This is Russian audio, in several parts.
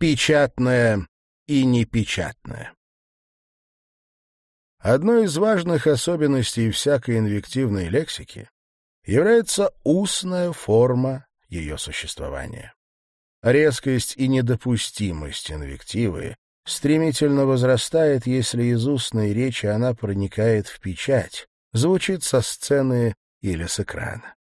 Печатное и непечатное. Одной из важных особенностей всякой инвективной лексики является устная форма ее существования. Резкость и недопустимость инвективы стремительно возрастает, если из устной речи она проникает в печать, звучит со сцены или с экрана.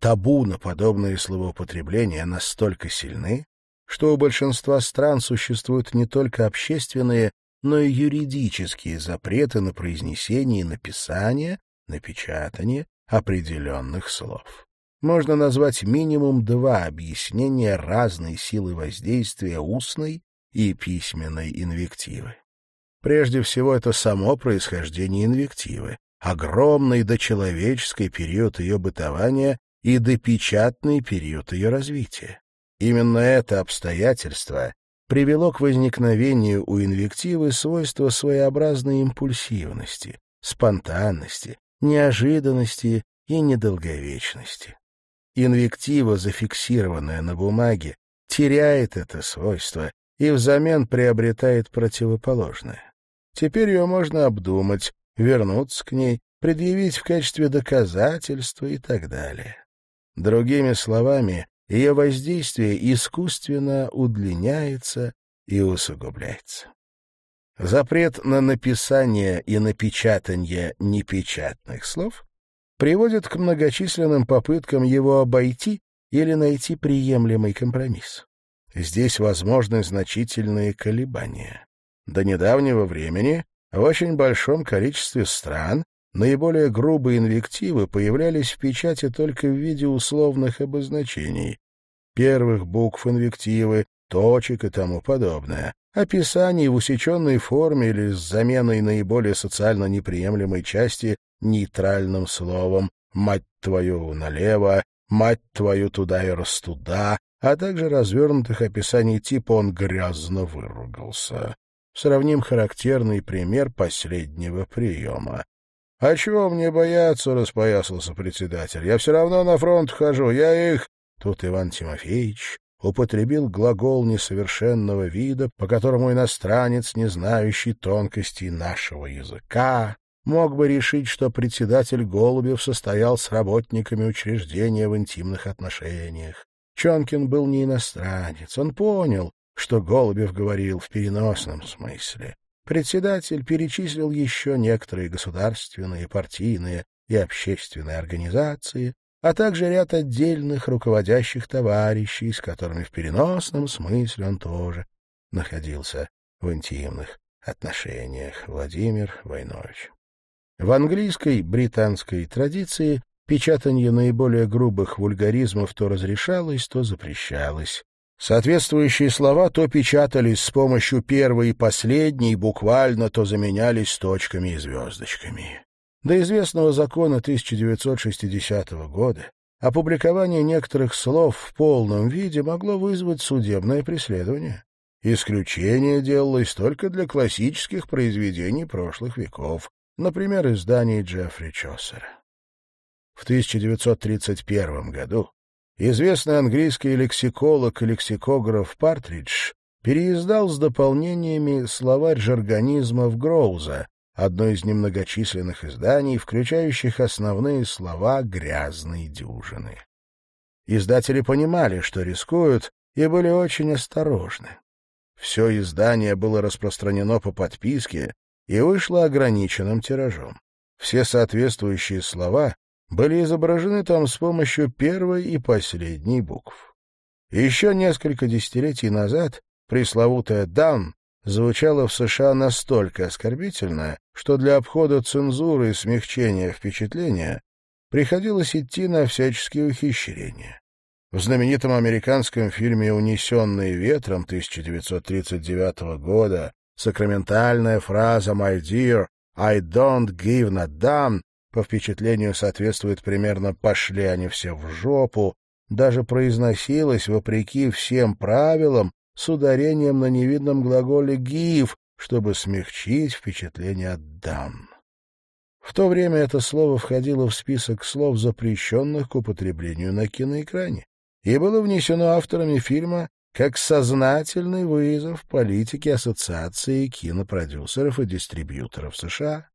Табу на подобные словоупотребления настолько сильны, что у большинства стран существуют не только общественные, но и юридические запреты на произнесение и написание, напечатание определенных слов. Можно назвать минимум два объяснения разной силы воздействия устной и письменной инвективы. Прежде всего, это само происхождение инвективы, огромный дочеловеческий период ее бытования и допечатный период ее развития. Именно это обстоятельство привело к возникновению у инвективы свойства своеобразной импульсивности, спонтанности, неожиданности и недолговечности. Инвектива, зафиксированная на бумаге, теряет это свойство и взамен приобретает противоположное. Теперь ее можно обдумать, вернуться к ней, предъявить в качестве доказательства и так далее. Другими словами, ее воздействие искусственно удлиняется и усугубляется. Запрет на написание и напечатание непечатных слов приводит к многочисленным попыткам его обойти или найти приемлемый компромисс. Здесь возможны значительные колебания. До недавнего времени в очень большом количестве стран наиболее грубые инвективы появлялись в печати только в виде условных обозначений, первых букв инвективы, точек и тому подобное, описаний в усеченной форме или с заменой наиболее социально неприемлемой части нейтральным словом «мать твою налево», «мать твою туда и раз туда», а также развернутых описаний типа «он грязно выругался». Сравним характерный пример последнего приема. — А чего мне бояться, — распоясался председатель. — Я все равно на фронт хожу, я их... Тут Иван Тимофеевич употребил глагол несовершенного вида, по которому иностранец, не знающий тонкостей нашего языка, мог бы решить, что председатель Голубев состоял с работниками учреждения в интимных отношениях. Чонкин был не иностранец, он понял, что Голубев говорил в переносном смысле. Председатель перечислил еще некоторые государственные, партийные и общественные организации, а также ряд отдельных руководящих товарищей, с которыми в переносном смысле он тоже находился в интимных отношениях. Владимир Войнович. В английской, британской традиции печатание наиболее грубых вульгаризмов то разрешалось, то запрещалось. Соответствующие слова то печатались с помощью первой и последней, буквально то заменялись точками и звездочками. До известного закона 1960 года опубликование некоторых слов в полном виде могло вызвать судебное преследование. Исключение делалось только для классических произведений прошлых веков, например, изданий Джеффри Чосера. В 1931 году известный английский лексиколог и лексикограф Партридж переиздал с дополнениями словарь жаргонизмов Гроуза, одно из немногочисленных изданий, включающих основные слова грязной дюжины. Издатели понимали, что рискуют, и были очень осторожны. Все издание было распространено по подписке и вышло ограниченным тиражом. Все соответствующие слова были изображены там с помощью первой и последней букв. Еще несколько десятилетий назад пресловутая «дан» звучала в США настолько оскорбительно, что для обхода цензуры и смягчения впечатления приходилось идти на всяческие ухищрения. В знаменитом американском фильме «Унесенные ветром» 1939 года сакраментальная фраза «My dear, I don't give a damn» по впечатлению соответствует примерно «пошли они все в жопу», даже произносилась, вопреки всем правилам, с ударением на невидном глаголе «give», чтобы смягчить впечатление от «дам». В то время это слово входило в список слов, запрещенных к употреблению на киноэкране, и было внесено авторами фильма как сознательный вызов политике Ассоциации кинопродюсеров и дистрибьюторов США.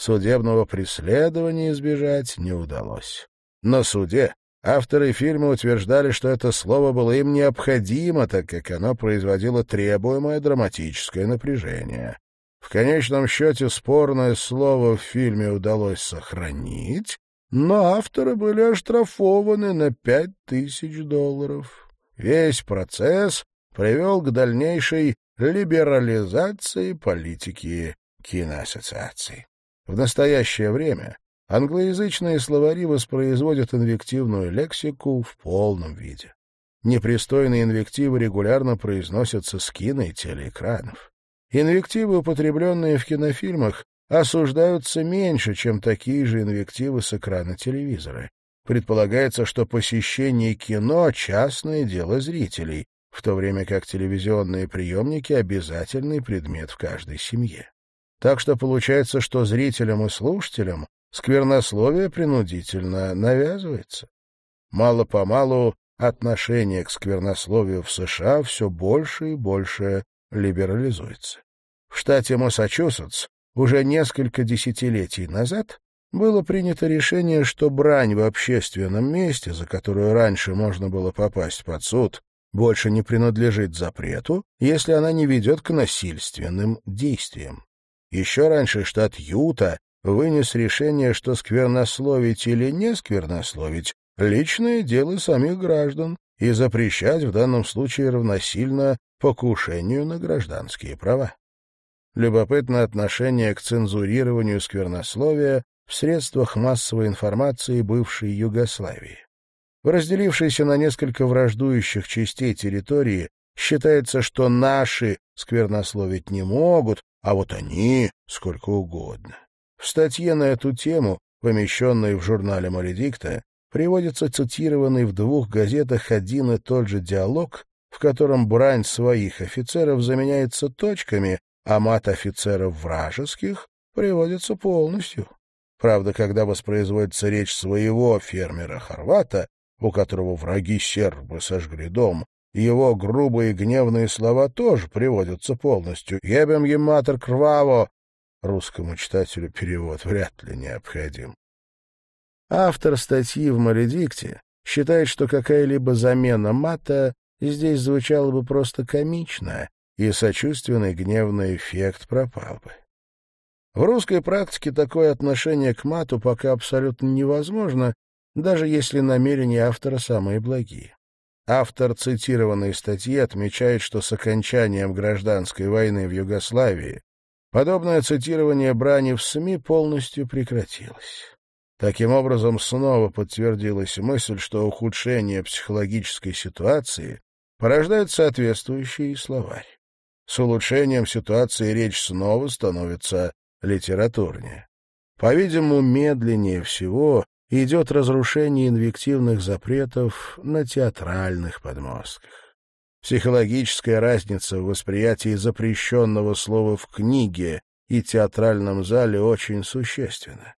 Судебного преследования избежать не удалось. На суде авторы фильма утверждали, что это слово было им необходимо, так как оно производило требуемое драматическое напряжение. В конечном счете спорное слово в фильме удалось сохранить, но авторы были оштрафованы на пять тысяч долларов. Весь процесс привел к дальнейшей либерализации политики киноассоциаций. В настоящее время англоязычные словари воспроизводят инвективную лексику в полном виде. Непристойные инвективы регулярно произносятся с кино и телеэкранов. Инвективы, употребленные в кинофильмах, осуждаются меньше, чем такие же инвективы с экрана телевизора. Предполагается, что посещение кино — частное дело зрителей, в то время как телевизионные приемники — обязательный предмет в каждой семье. Так что получается, что зрителям и слушателям сквернословие принудительно навязывается. Мало-помалу отношение к сквернословию в США все больше и больше либерализуется. В штате Массачусетс уже несколько десятилетий назад было принято решение, что брань в общественном месте, за которую раньше можно было попасть под суд, больше не принадлежит запрету, если она не ведет к насильственным действиям. Еще раньше штат Юта вынес решение, что сквернословить или не сквернословить — личное дело самих граждан, и запрещать в данном случае равносильно покушению на гражданские права. Любопытно отношение к цензурированию сквернословия в средствах массовой информации бывшей Югославии. В разделившейся на несколько враждующих частей территории считается, что наши сквернословить не могут, а вот они сколько угодно. В статье на эту тему, помещенной в журнале «Маледикта», приводится цитированный в двух газетах один и тот же диалог, в котором брань своих офицеров заменяется точками, а мат офицеров вражеских приводится полностью. Правда, когда воспроизводится речь своего фермера-хорвата, у которого враги сербы сожгли дом, его грубые гневные слова тоже приводятся полностью. «Ебем ематор крваво!» Русскому читателю перевод вряд ли необходим. Автор статьи в «Маледикте» считает, что какая-либо замена мата здесь звучала бы просто комично, и сочувственный гневный эффект пропал бы. В русской практике такое отношение к мату пока абсолютно невозможно, даже если намерения автора самые благие. Автор цитированной статьи отмечает, что с окончанием гражданской войны в Югославии подобное цитирование брани в СМИ полностью прекратилось. Таким образом, снова подтвердилась мысль, что ухудшение психологической ситуации порождает соответствующий словарь. С улучшением ситуации речь снова становится литературнее. По-видимому, медленнее всего идет разрушение инвективных запретов на театральных подмостках. Психологическая разница в восприятии запрещенного слова в книге и театральном зале очень существенна.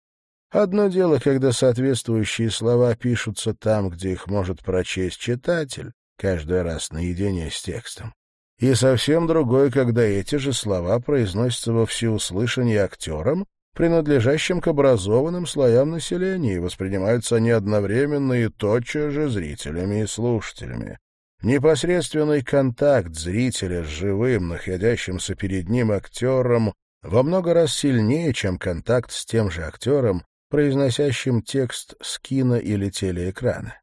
Одно дело, когда соответствующие слова пишутся там, где их может прочесть читатель, каждый раз наедине с текстом. И совсем другое, когда эти же слова произносятся во всеуслышание актерам, принадлежащим к образованным слоям населения, и воспринимаются они одновременно и тотчас же зрителями и слушателями. Непосредственный контакт зрителя с живым, находящимся перед ним актером, во много раз сильнее, чем контакт с тем же актером, произносящим текст с кино или телеэкрана.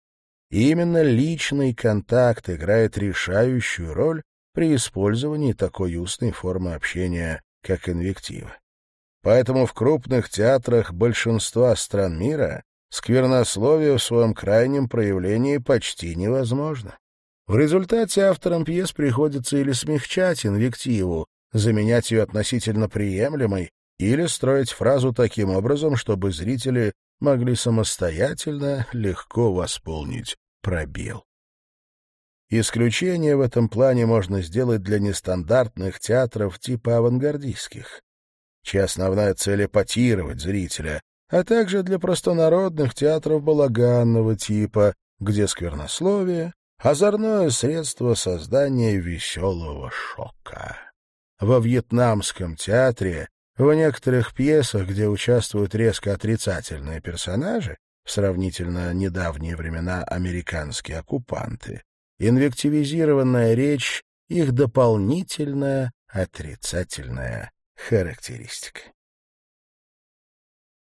И именно личный контакт играет решающую роль при использовании такой устной формы общения, как инвектива. Поэтому в крупных театрах большинства стран мира сквернословие в своем крайнем проявлении почти невозможно. В результате авторам пьес приходится или смягчать инвективу, заменять ее относительно приемлемой, или строить фразу таким образом, чтобы зрители могли самостоятельно легко восполнить пробел. Исключение в этом плане можно сделать для нестандартных театров типа авангардистских, чья основная цель — эпатировать зрителя, а также для простонародных театров балаганного типа, где сквернословие озорное средство создания веселого шока. Во вьетнамском театре в некоторых пьесах, где участвуют резко отрицательные персонажи, в сравнительно недавние времена американские оккупанты, инвективизированная речь — их дополнительная отрицательная характеристика.